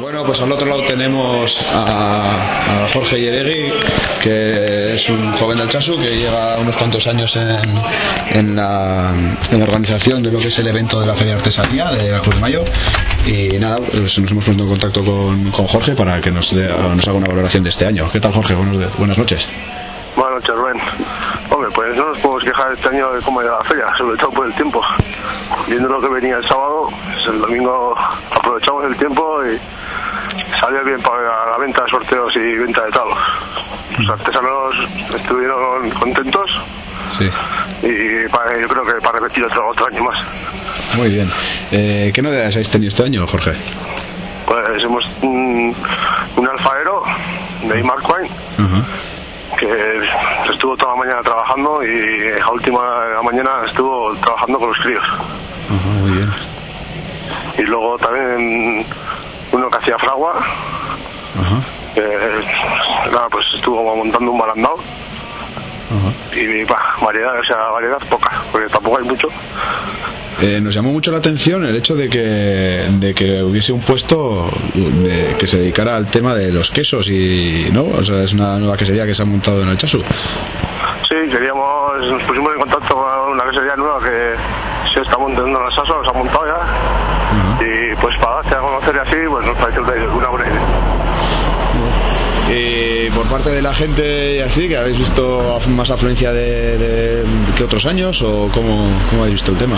Bueno, pues al otro lado tenemos a, Jorge Yeregui, que es un joven del Chasu que lleva unos cuantos años en, en, la, en la organización de lo que es el evento de la Feria de Artesanía de la Cruz de Mayo. Y nada, pues nos hemos puesto en contacto con, con Jorge para que nos, nos haga una valoración de este año. ¿Qué tal, Jorge? Buenos buenas noches. Buenas noches, Rubén. Hombre, pues no nos podemos quejar este año de cómo ha ido la feria, sobre todo por el tiempo. Viendo lo que venía el sábado, pues el domingo aprovechamos el tiempo y salió bien para la venta de sorteos y venta de talos. Los artesanos estuvieron contentos Sí, y para- yo creo que para repetir otro, otro año más. muy bien. Eh, ¿Qué novedades habéis tenido este año, Jorge? Pues hemos mm, un alfaero de Mark Wine que estuvo toda la mañana trabajando y a última de la mañana estuvo trabajando con los críos. Ajá, muy bien. Y luego también uno que hacía fragua, Ajá. que nada, pues estuvo montando un balandao Ajá. y bah, variedad, o sea, variedad poca, tampoco hay mucho. Eh, nos llamó mucho la atención el hecho de que, de que hubiese un puesto de- que se dedicara al tema de los quesos y no, o sea, es una nueva quesería que se ha montado en el Chasu. Sí, queríamos, nos pusimos en contacto con una quesería nueva que se está montando en la Saso, se ha montado ya. Y pues para darse a conocer y así, pues nos pareció una una buena idea. Y por parte de la gente y así, que habéis visto más afluencia de, de- que otros años o cómo, cómo habéis visto el tema.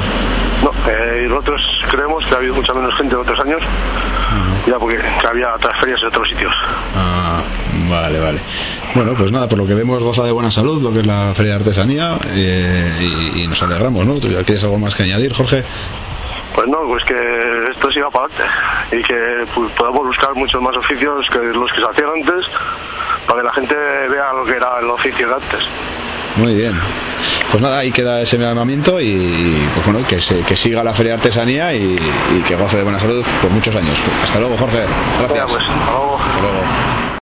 No, eh, nosotros creemos que ha habido mucha menos gente de otros años, ya porque que había otras ferias en otros sitios. Ah, vale, vale. Bueno, pues nada, por lo que vemos goza de buena salud, lo que es la Feria de Artesanía, eh, y, y nos alegramos, ¿no? ¿Tú ya ¿Quieres algo más que añadir, Jorge? Pues no, pues que esto siga para adelante y que pues, podamos buscar muchos más oficios que los que se hacían antes para que la gente vea lo que era el oficio de antes. Muy bien. Pues nada, ahí queda ese llamamiento y pues bueno, que, se- que siga la Feria de Artesanía y, y que goce de buena salud por muchos años. Hasta luego, Jorge. Gracias. Pues, hasta luego. Hasta luego.